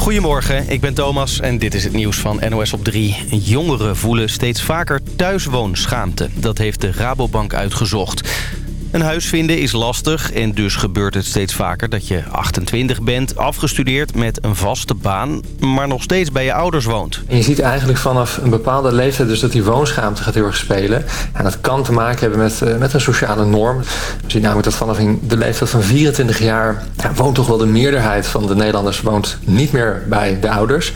Goedemorgen, ik ben Thomas en dit is het nieuws van NOS op 3. Jongeren voelen steeds vaker thuiswoonschaamte. Dat heeft de Rabobank uitgezocht. Een huis vinden is lastig en dus gebeurt het steeds vaker dat je 28 bent, afgestudeerd met een vaste baan, maar nog steeds bij je ouders woont. En je ziet eigenlijk vanaf een bepaalde leeftijd dus dat die woonschaamte gaat heel erg spelen. En dat kan te maken hebben met, uh, met een sociale norm. We zien namelijk dat vanaf de leeftijd van 24 jaar ja, woont toch wel de meerderheid van de Nederlanders woont niet meer bij de ouders.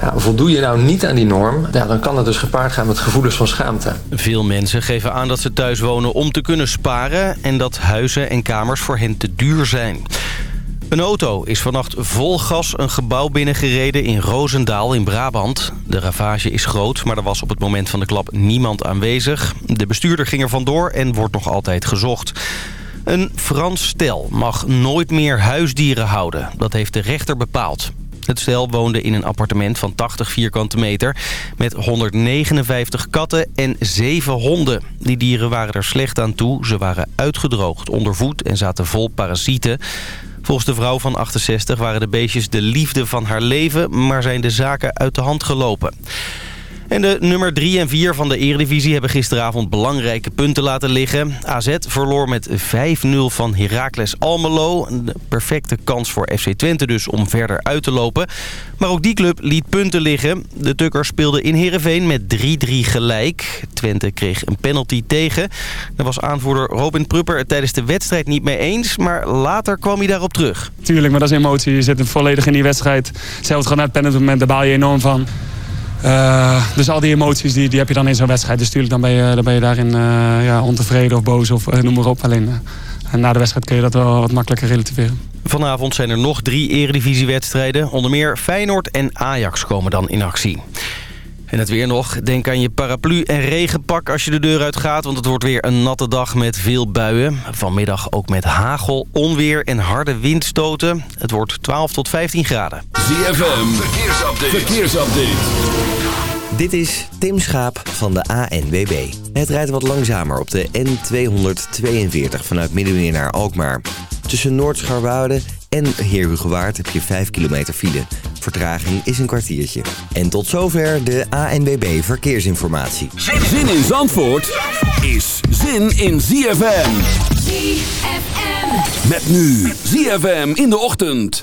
Ja, voldoe je nou niet aan die norm, ja, dan kan dat dus gepaard gaan met gevoelens van schaamte. Veel mensen geven aan dat ze thuis wonen om te kunnen sparen en dat huizen en kamers voor hen te duur zijn. Een auto is vannacht vol gas een gebouw binnengereden in Roosendaal in Brabant. De ravage is groot, maar er was op het moment van de klap niemand aanwezig. De bestuurder ging er vandoor en wordt nog altijd gezocht. Een Frans stel mag nooit meer huisdieren houden. Dat heeft de rechter bepaald. Het stel woonde in een appartement van 80 vierkante meter... met 159 katten en 7 honden. Die dieren waren er slecht aan toe. Ze waren uitgedroogd, ondervoed en zaten vol parasieten. Volgens de vrouw van 68 waren de beestjes de liefde van haar leven... maar zijn de zaken uit de hand gelopen. En de nummer 3 en 4 van de Eredivisie hebben gisteravond belangrijke punten laten liggen. AZ verloor met 5-0 van Heracles Almelo. Een perfecte kans voor FC Twente dus om verder uit te lopen. Maar ook die club liet punten liggen. De Tukkers speelden in Heerenveen met 3-3 gelijk. Twente kreeg een penalty tegen. Daar was aanvoerder Robin Prupper het tijdens de wedstrijd niet mee eens. Maar later kwam hij daarop terug. Tuurlijk, maar dat is emotie. Je zit volledig in die wedstrijd. Zelfs gewoon naar het penalty moment, daar baal je enorm van. Uh, dus al die emoties die, die heb je dan in zo'n wedstrijd. Dus natuurlijk dan ben je, dan ben je daarin uh, ja, ontevreden of boos of uh, noem maar op. Alleen na de wedstrijd kun je dat wel wat makkelijker relativeren. Vanavond zijn er nog drie eredivisiewedstrijden. Onder meer Feyenoord en Ajax komen dan in actie. En het weer nog. Denk aan je paraplu en regenpak als je de deur uit gaat. Want het wordt weer een natte dag met veel buien. Vanmiddag ook met hagel, onweer en harde windstoten. Het wordt 12 tot 15 graden. ZFM, verkeersupdate. verkeersupdate. Dit is Tim Schaap van de ANWB. Het rijdt wat langzamer op de N242 vanuit Middenmeer naar Alkmaar. Tussen Noord-Scharwoude en Heerhugowaard heb je 5 kilometer file. Vertraging is een kwartiertje. En tot zover de ANWB Verkeersinformatie. Zin in Zandvoort is zin in ZFM. ZFM. Met nu ZFM in de ochtend.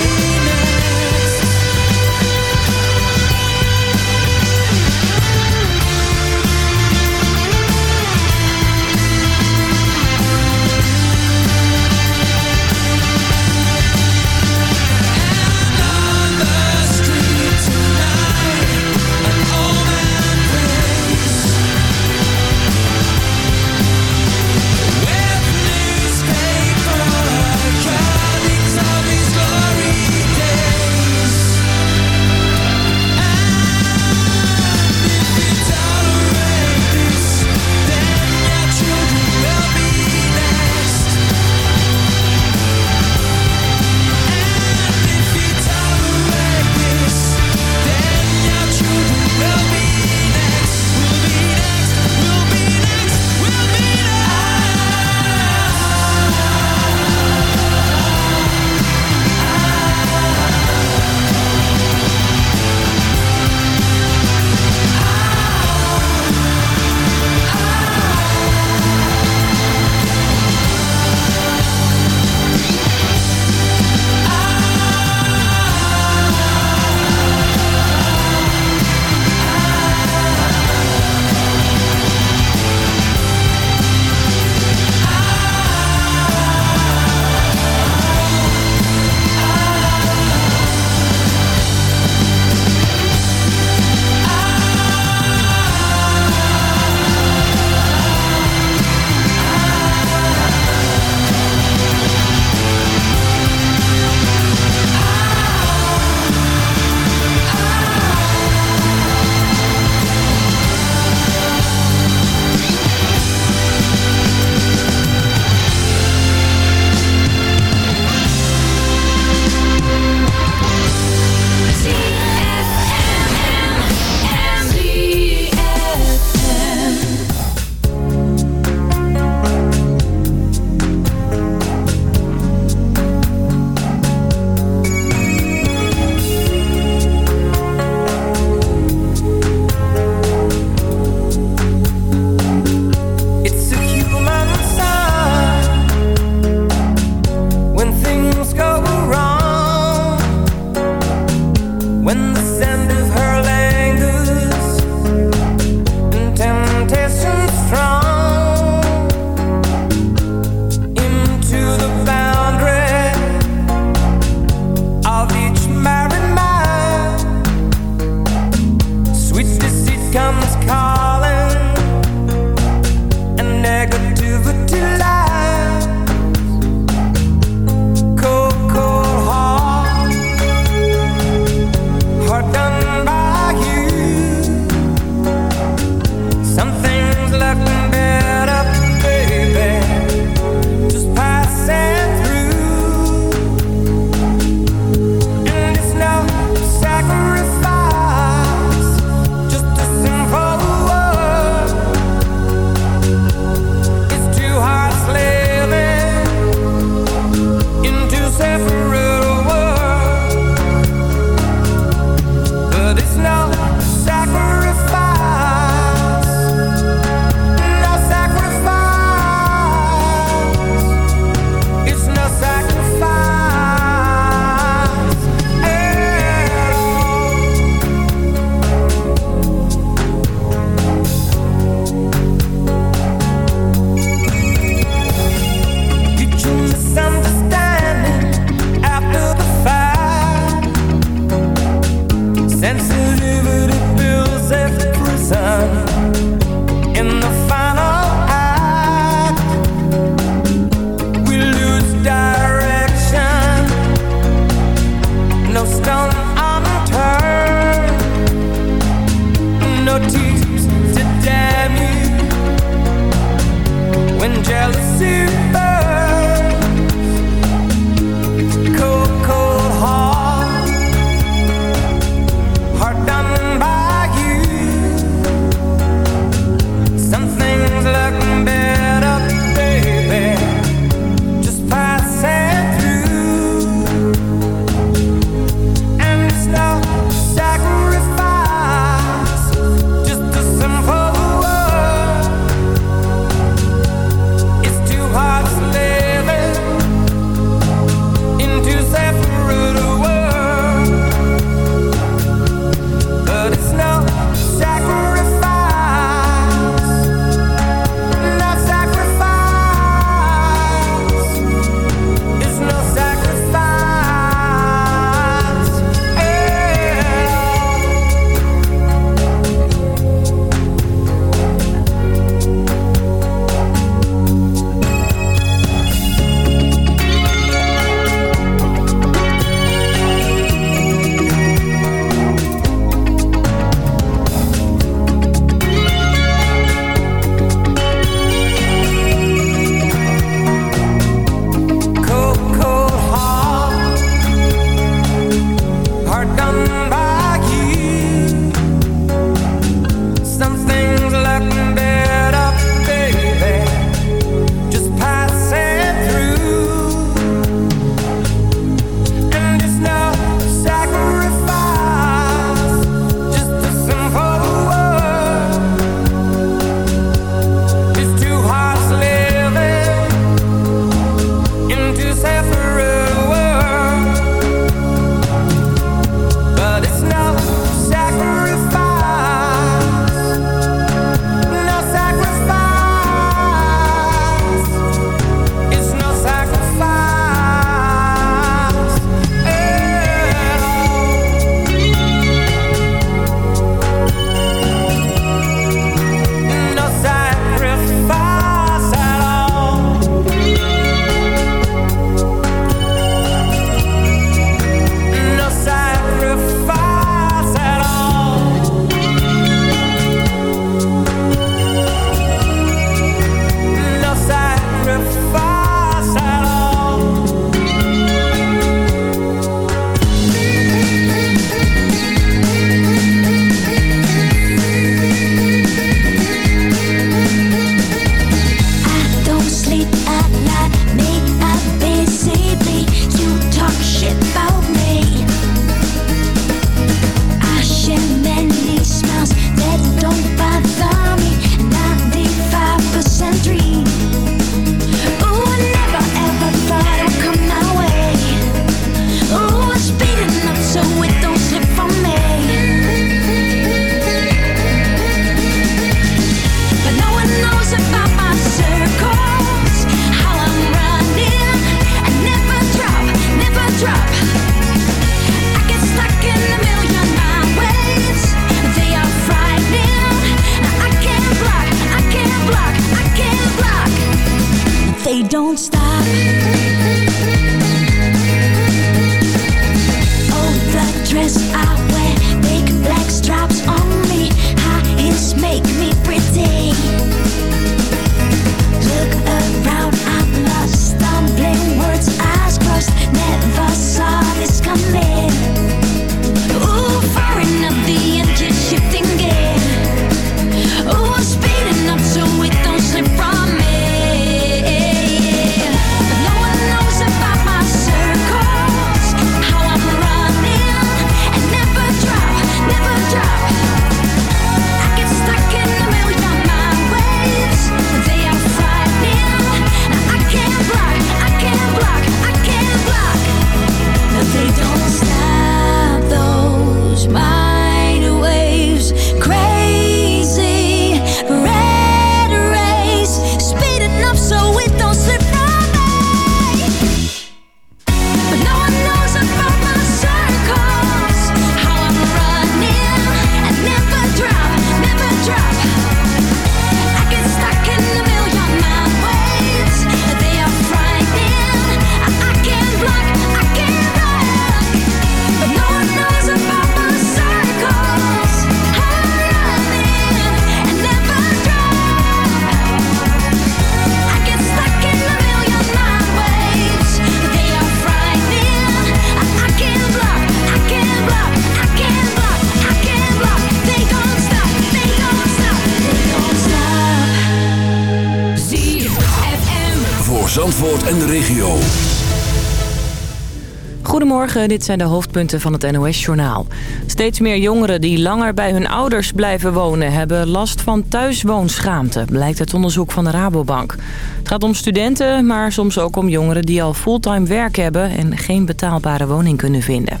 Goedemorgen, dit zijn de hoofdpunten van het NOS-journaal. Steeds meer jongeren die langer bij hun ouders blijven wonen... hebben last van thuiswoonschaamte, blijkt uit onderzoek van de Rabobank. Het gaat om studenten, maar soms ook om jongeren die al fulltime werk hebben... en geen betaalbare woning kunnen vinden.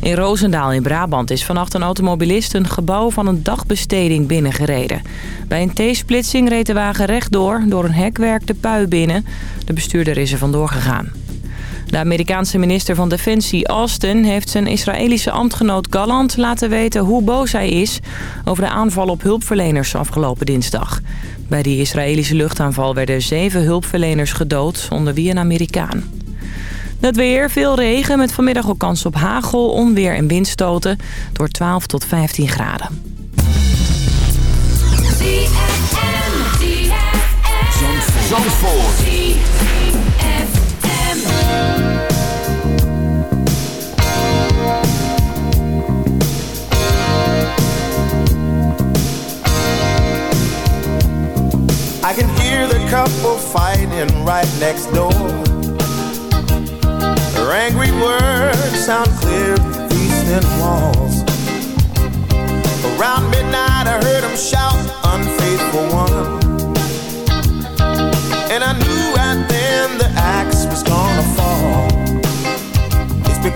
In Roosendaal in Brabant is vannacht een automobilist een gebouw van een dagbesteding binnengereden. Bij een T-splitsing reed de wagen rechtdoor, door een hekwerk de pui binnen. De bestuurder is er vandoor gegaan. De Amerikaanse minister van Defensie Austin heeft zijn Israëlische ambtgenoot Gallant laten weten hoe boos hij is over de aanval op hulpverleners afgelopen dinsdag. Bij die Israëlische luchtaanval werden zeven hulpverleners gedood, onder wie een Amerikaan. Het weer, veel regen met vanmiddag ook kans op hagel, onweer en windstoten door 12 tot 15 graden. Couple fighting right next door. Their angry words sound clear through these thin walls. Around midnight, I heard them shout, unfaithful one. And I knew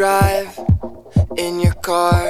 drive in your car.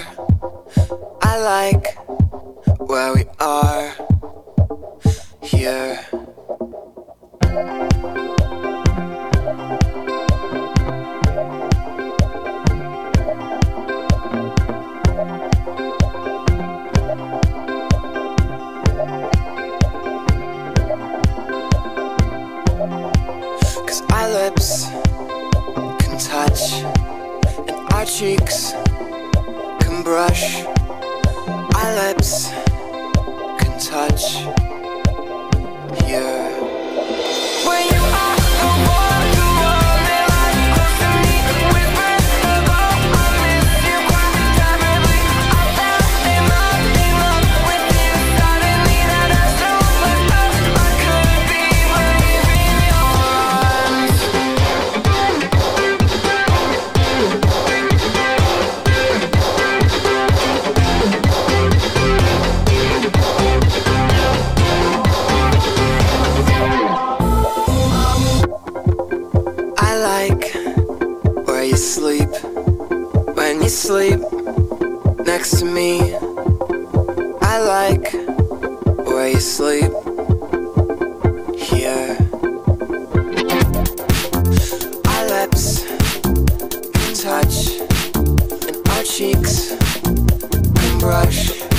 cheeks. And brush.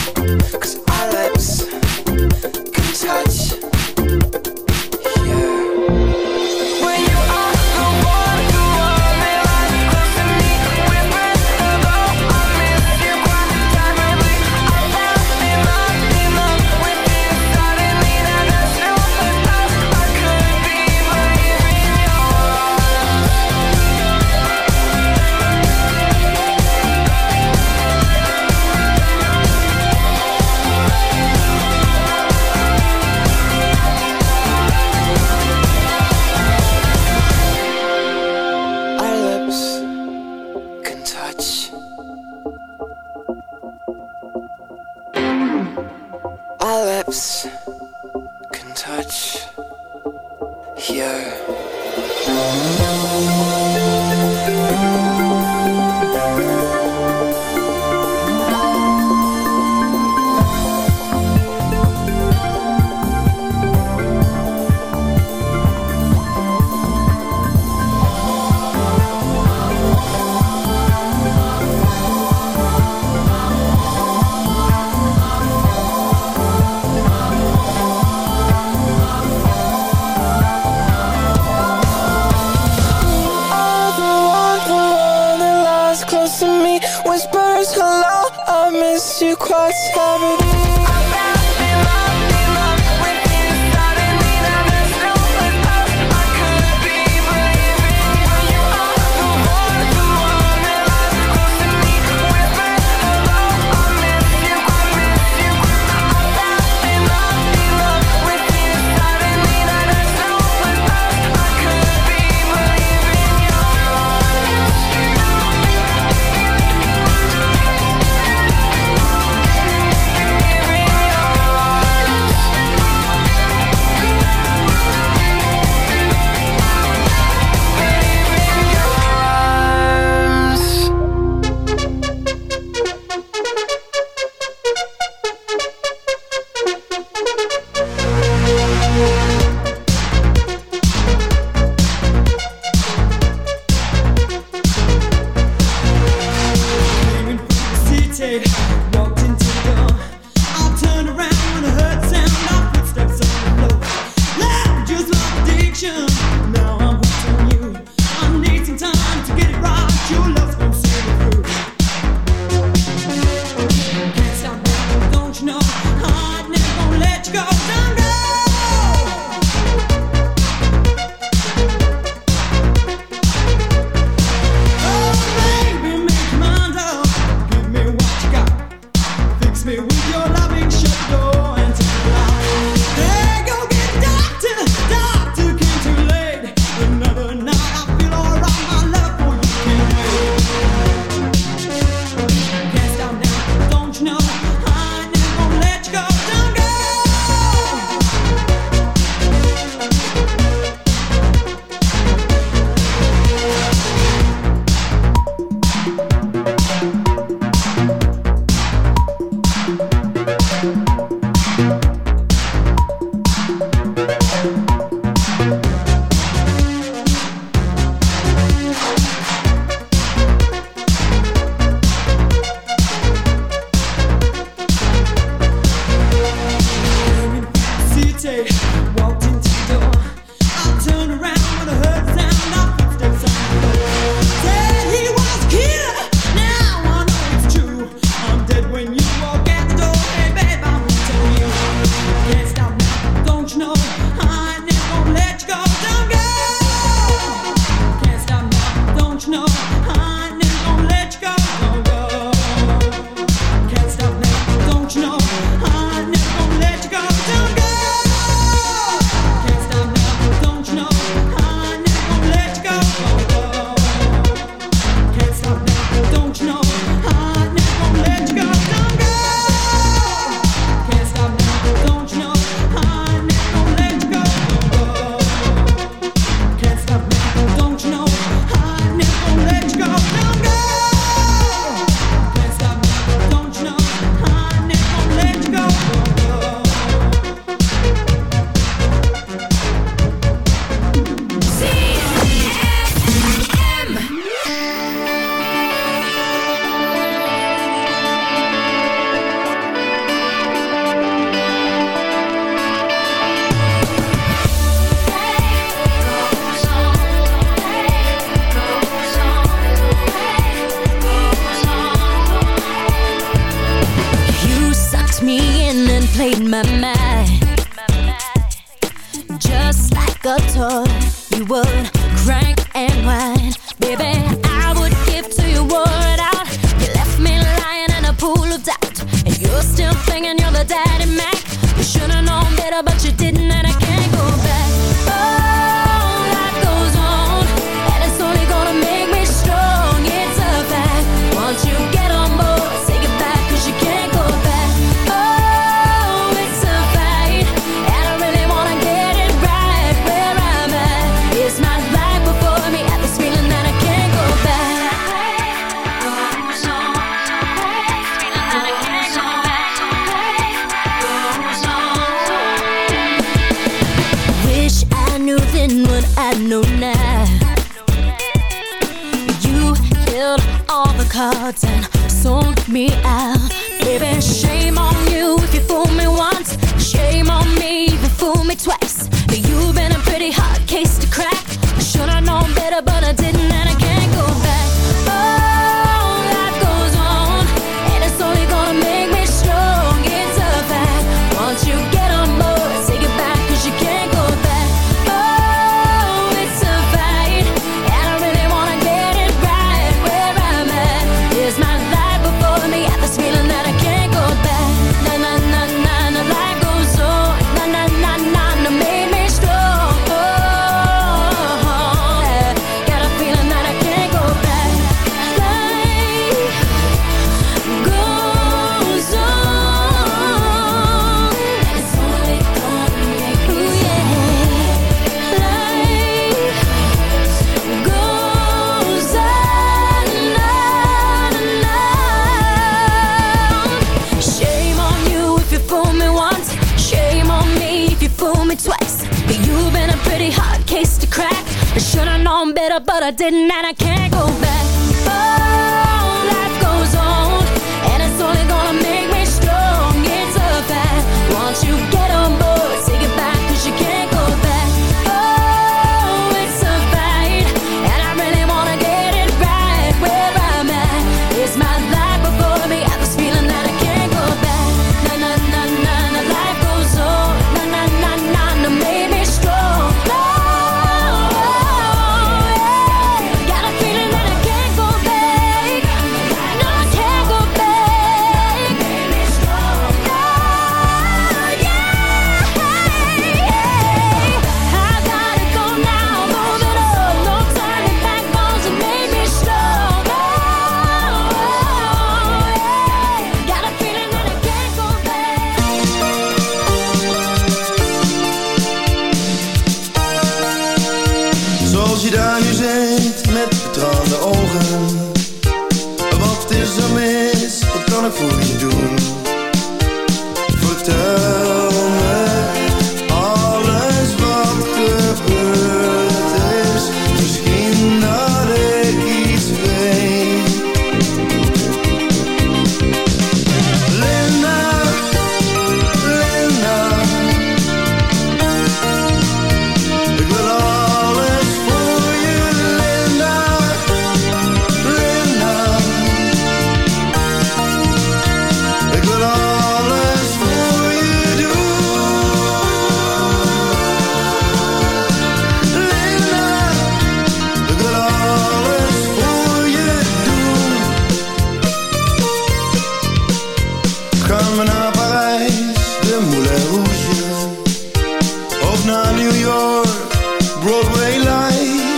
Broadway lights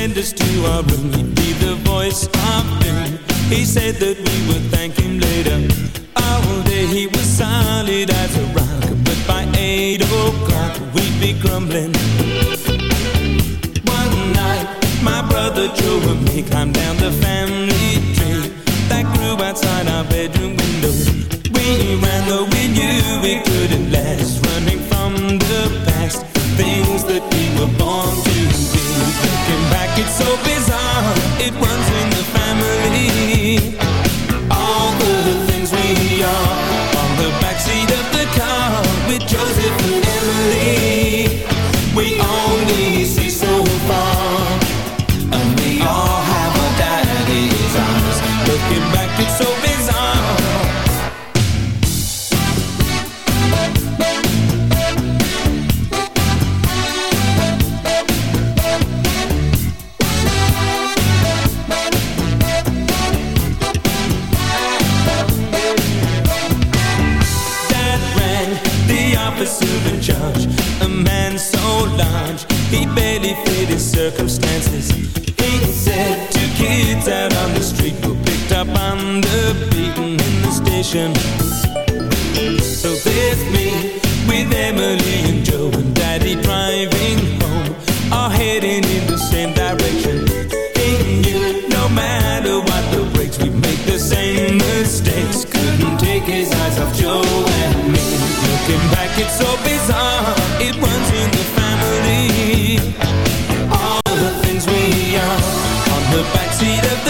send us to our room. He'd be the voice of doom. He said that we were. seat of the